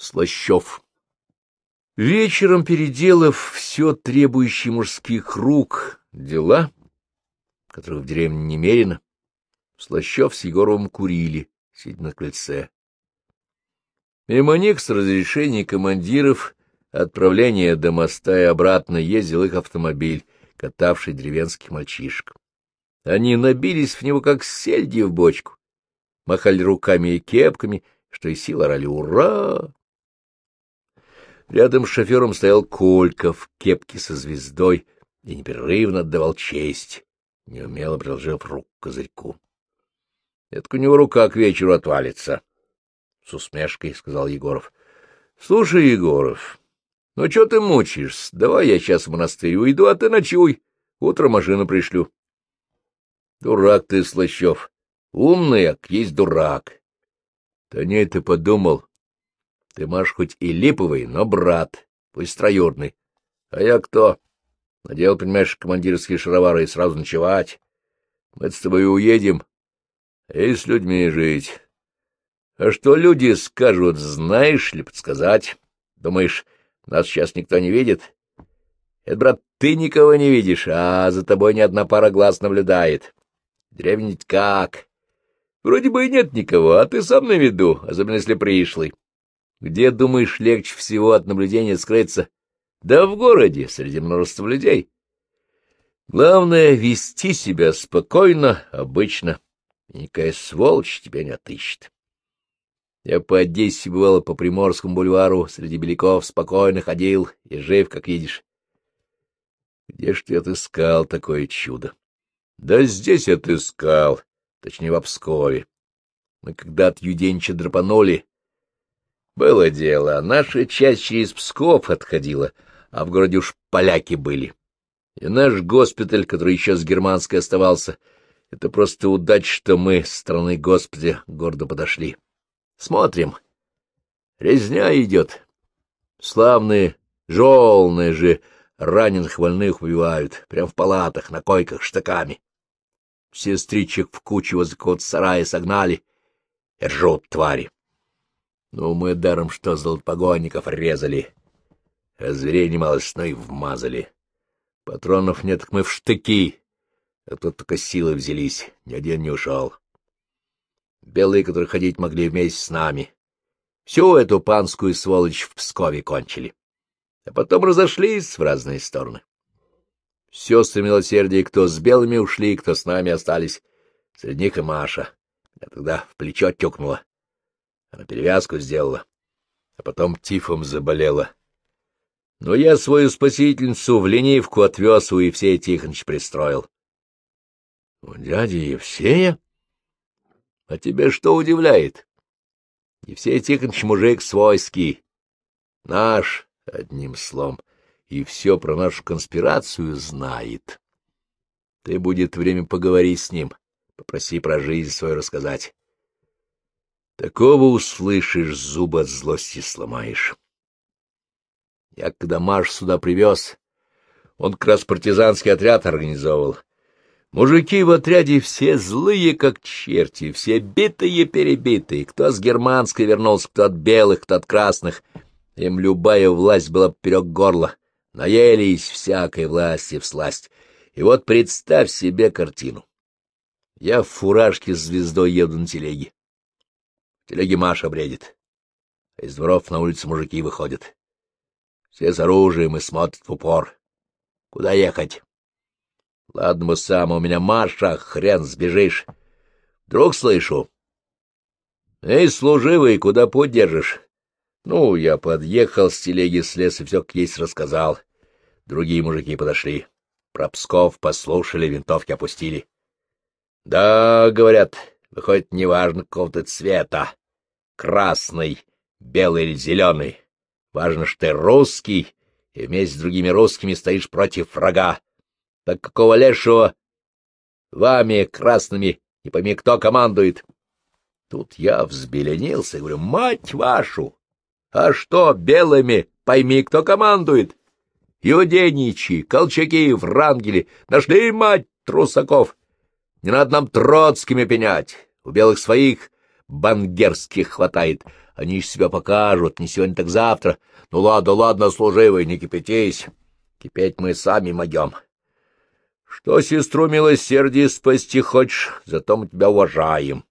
Слащев. Вечером, переделав все требующие мужских рук дела, которых в деревне немерено, Слащев с Егоровым курили, сидя на крыльце. Мимо них с разрешения командиров отправления до моста и обратно ездил их автомобиль, катавший деревенских мальчишек. Они набились в него, как сельди в бочку, махали руками и кепками, что и сил орали «Ура!». Рядом с шофером стоял Колька в кепке со звездой и непрерывно отдавал честь, неумело приложив руку к козырьку. — Это у него рука к вечеру отвалится, — с усмешкой сказал Егоров. — Слушай, Егоров, ну что ты мучаешься? Давай я сейчас в монастырь уйду, а ты ночуй. Утром машину пришлю. — Дурак ты, Слащев. Умный, а есть дурак. — Да не, ты подумал, ты, Маш, хоть и липовый, но брат, пусть троюрный. А я кто? Надел, понимаешь, командирские шаровары и сразу ночевать. Мы с тобой уедем, и с людьми жить. А что люди скажут, знаешь ли, подсказать? Думаешь, нас сейчас никто не видит? Это, брат, ты никого не видишь, а за тобой ни одна пара глаз наблюдает. Древнить как? Вроде бы и нет никого, а ты сам на виду, особенно если пришлый. Где, думаешь, легче всего от наблюдения скрыться? Да в городе, среди множества людей. Главное — вести себя спокойно, обычно, никакая сволочь тебя не отыщет. Я по Одессе бывал по Приморскому бульвару, среди беляков спокойно ходил и жив, как видишь. Где ж ты отыскал такое чудо? Да здесь отыскал, точнее, в Пскове. Мы когда от Юденча драпанули, было дело, наша часть через Псков отходила, а в городе уж поляки были. И наш госпиталь, который еще с германской оставался, это просто удача, что мы, с страны Господи, гордо подошли. Смотрим. Резня идет. Славные, жолные же раненых больных убивают, прям в палатах, на койках, штыками. Сестричек в кучу возле какого-то сарая согнали ржут твари. Ну, мы даром что золотпогонников резали, а зверей немало сной вмазали. Патронов нет, так мы в штыки, а тут только силы взялись, ни один не ушел. Белые, которые ходить могли вместе с нами, всю эту панскую сволочь в Пскове кончили, а потом разошлись в разные стороны. Сестры милосердия, кто с белыми ушли, кто с нами остались, среди них и Маша. Я тогда в плечо тюкнула. Она перевязку сделала, а потом тифом заболела. Но я свою спасительницу в ленивку отвез, и все Тихоныч пристроил. — У дяди Евсея? А тебе что удивляет? Евсей Тихоныч мужик свойский, наш, одним словом, и все про нашу конспирацию знает. Ты будет время поговорить с ним, попроси про жизнь свою рассказать. Такого услышишь, зубы от злости сломаешь. Я когда Маш сюда привез, он как раз партизанский отряд организовывал. Мужики в отряде все злые, как черти, все битые-перебитые, кто с германской вернулся, кто от белых, кто от красных. Им любая власть была поперек горла. Наелись всякой власти в сласть. И вот представь себе картину. Я в фуражке с звездой еду на телеге телеге Маша бредит. А из дворов на улицу мужики выходят. Все с оружием и смотрят в упор. Куда ехать? Ладно бы сам, у меня Маша, хрен сбежишь. Вдруг слышу. Эй, служивый, куда путь держишь? Ну, я подъехал с телеги, слез и все как есть рассказал. Другие мужики подошли. Про Псков послушали, винтовки опустили. Да, говорят, выходит, неважно какого-то цвета красный, белый или зеленый. Важно, что ты русский, и вместе с другими русскими стоишь против врага. Так какого лешего вами, красными, не пойми, кто командует? Тут я взбеленился и говорю, мать вашу! А что, белыми, пойми, кто командует? Юденичи, Колчаки, Врангели, нашли, мать, трусаков! Не надо нам Троцкими пенять, у белых своих бангерских хватает, Они из себя покажут, не сегодня, так завтра. Ну ладно, ладно, служивый, не кипятись. Кипеть мы сами могем. Что сестру милосердие спасти хочешь, зато мы тебя уважаем.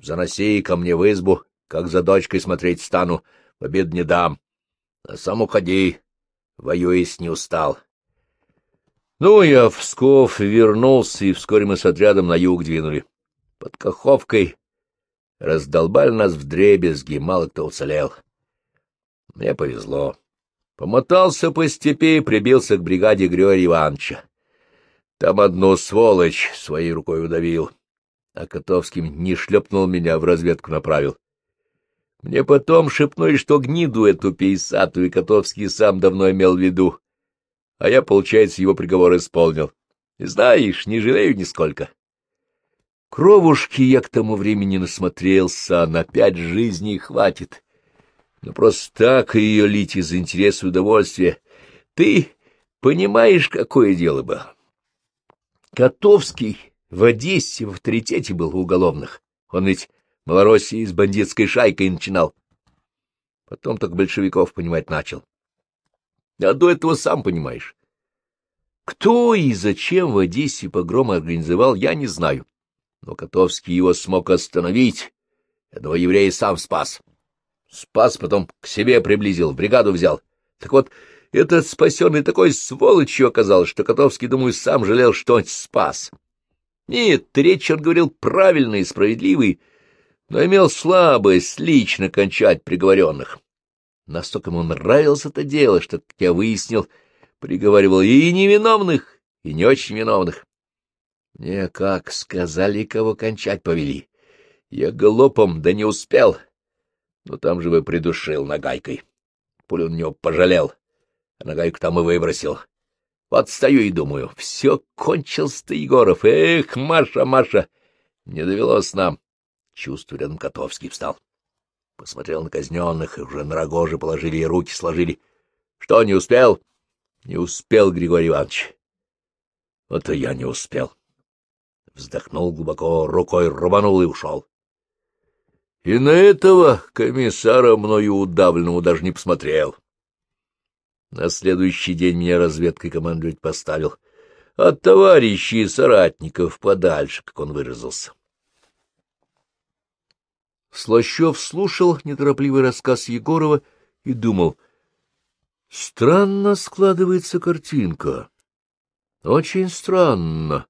Заноси ко мне в избу, как за дочкой смотреть стану, в обед не дам. А сам уходи, воюясь не устал. Ну, я в Псков вернулся, и вскоре мы с отрядом на юг двинули. Под Каховкой раздолбали нас в дребезги, мало кто уцелел. Мне повезло. Помотался по степи и прибился к бригаде Григория Ивановича. Там одну сволочь своей рукой удавил, а Котовский не шлепнул меня, в разведку направил. Мне потом шепнули, что гниду эту пейсатую Котовский сам давно имел в виду, а я, получается, его приговор исполнил. И знаешь, не жалею нисколько. Кровушки я к тому времени насмотрелся, на пять жизней хватит. Но просто так ее лить из интереса и удовольствия. Ты понимаешь, какое дело было? Котовский в Одессе в авторитете был уголовных. Он ведь Малороссии с бандитской шайкой начинал. Потом только большевиков понимать начал. А до этого сам понимаешь. Кто и зачем в Одессе погром организовал, я не знаю но Котовский его смог остановить. Этого еврея сам спас. Спас, потом к себе приблизил, бригаду взял. Так вот, этот спасенный такой сволочью оказался, что Котовский, думаю, сам жалел, что он спас. Нет, речь, он говорил, правильный и справедливый, но имел слабость лично кончать приговоренных. Настолько ему нравилось это дело, что, как я выяснил, приговаривал и невиновных, и не очень виновных. Мне, как сказали, кого кончать повели. Я галопом, да не успел. Но там же вы придушил нагайкой. Пулю на него пожалел, а нагайку там и выбросил. Вот стою и думаю, все кончился-то, Егоров. Эх, Маша, Маша, не довелось нам. Чувствую, рядом Котовский встал. Посмотрел на казненных, и уже на рогожи положили и руки сложили. Что, не успел? Не успел, Григорий Иванович. Вот и я не успел вздохнул глубоко, рукой рубанул и ушел. И на этого комиссара мною удавленному даже не посмотрел. На следующий день меня разведкой командовать поставил. От товарищей и соратников подальше, как он выразился. Слащев слушал неторопливый рассказ Егорова и думал, странно складывается картинка. Очень странно.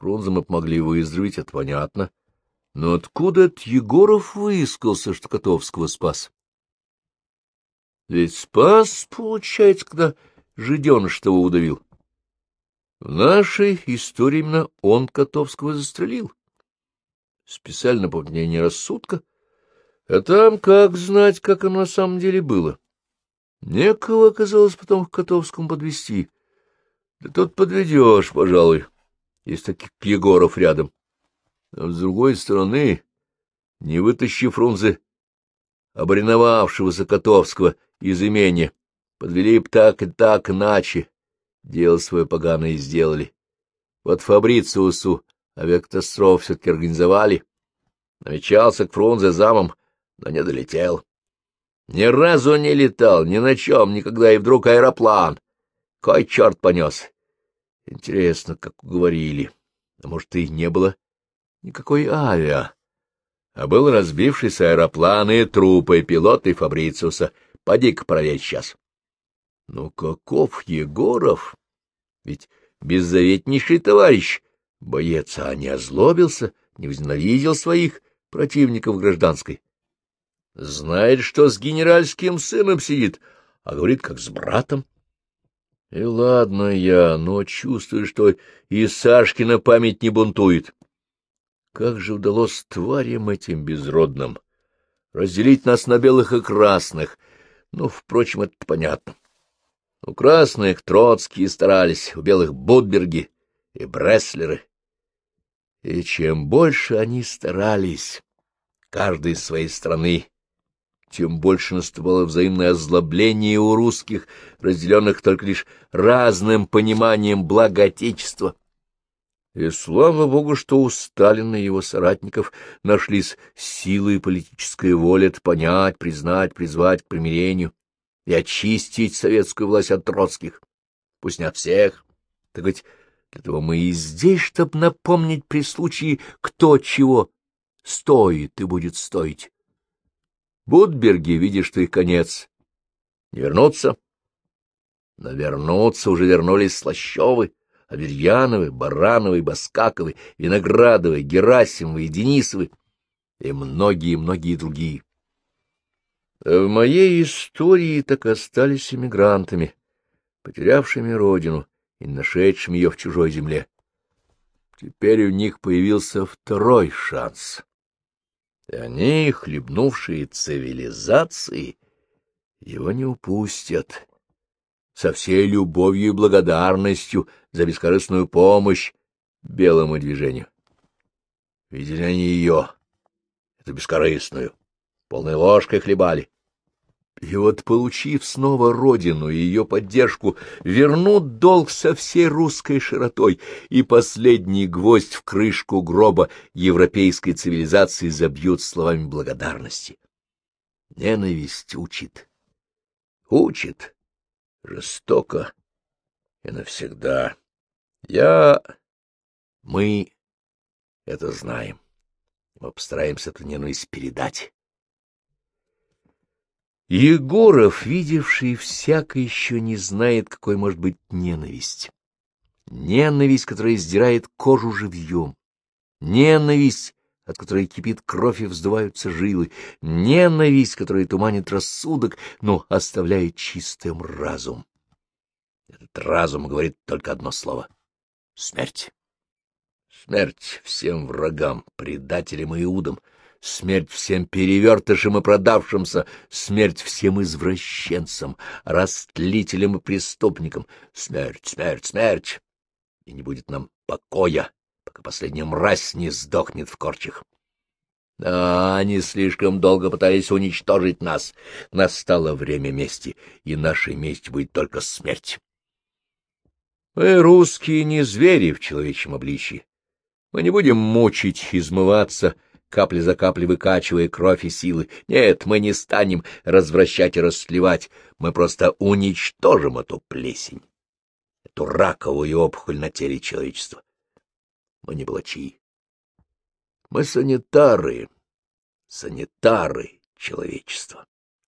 Фрунзе мы помогли выздороветь, это понятно. Но откуда этот Егоров выискался, что Котовского спас? Ведь спас, получается, когда жиденыш того удавил. В нашей истории именно он Котовского застрелил. Специально по мнению рассудка. А там как знать, как оно на самом деле было? Некого оказалось потом к Котовскому подвести. Да тут подведешь, пожалуй есть таких Егоров рядом. Но с другой стороны, не вытащив Фрунзе, обреновавшегося Котовского из имения, подвели б так и так иначе, дело свое поганое сделали. Вот Фабрициусу авиакатастроф все-таки организовали, намечался к Фрунзе замом, но не долетел. Ни разу не летал, ни на чем, никогда, и вдруг аэроплан. Кой черт понес. Интересно, как говорили. А может, и не было никакой авиа, а был разбившийся аэроплан и трупы пилота и Фабрициуса. Поди-ка проверь сейчас. Ну, каков Егоров? Ведь беззаветнейший товарищ, боец, а не озлобился, не возненавидел своих противников гражданской. Знает, что с генеральским сыном сидит, а говорит, как с братом. И ладно я, но чувствую, что и Сашкина память не бунтует. Как же удалось тварям этим безродным разделить нас на белых и красных? Ну, впрочем, это понятно. У красных Троцкие старались, у белых Будберги и Бреслеры. И чем больше они старались, каждый из своей страны, тем больше наступало взаимное озлобление у русских, разделенных только лишь разным пониманием блага Отечества. И слава богу, что у Сталина и его соратников нашлись силы и политическая воля это понять, признать, призвать к примирению и очистить советскую власть от троцких. Пусть не от всех. Так ведь для того мы и здесь, чтобы напомнить при случае, кто чего стоит и будет стоить. Будберги, видишь, их конец. Не вернуться? Но вернуться уже вернулись Слащевы, Аверьяновы, Барановы, Баскаковы, Виноградовы, Герасимовы, Денисовы и многие-многие другие. В моей истории так остались эмигрантами, потерявшими родину и нашедшими ее в чужой земле. Теперь у них появился второй шанс. И они, хлебнувшие цивилизации, его не упустят. Со всей любовью и благодарностью за бескорыстную помощь белому движению. Видели они ее, эту бескорыстную, полной ложкой хлебали. И вот, получив снова родину и ее поддержку, вернут долг со всей русской широтой, и последний гвоздь в крышку гроба европейской цивилизации забьют словами благодарности. Ненависть учит. Учит. Жестоко и навсегда. Я... Мы это знаем. Мы постараемся эту ненависть передать. Егоров, видевший всяко, еще не знает, какой может быть ненависть. Ненависть, которая сдирает кожу живьем. Ненависть, от которой кипит кровь и вздуваются жилы. Ненависть, которая туманит рассудок, но оставляет чистым разум. Этот разум говорит только одно слово — смерть. Смерть всем врагам, предателям и иудам, смерть всем перевертышам и продавшимся, смерть всем извращенцам, растлителям и преступникам, смерть, смерть, смерть. И не будет нам покоя, пока последняя мразь не сдохнет в корчах. Да, они слишком долго пытались уничтожить нас. Настало время мести, и нашей месть будет только смерть. Мы, русские, не звери в человечьем обличье. Мы не будем мучить, измываться, — капли за каплей выкачивая кровь и силы. Нет, мы не станем развращать и расслевать, мы просто уничтожим эту плесень, эту раковую опухоль на теле человечества. Мы не блачи. Мы санитары, санитары человечества.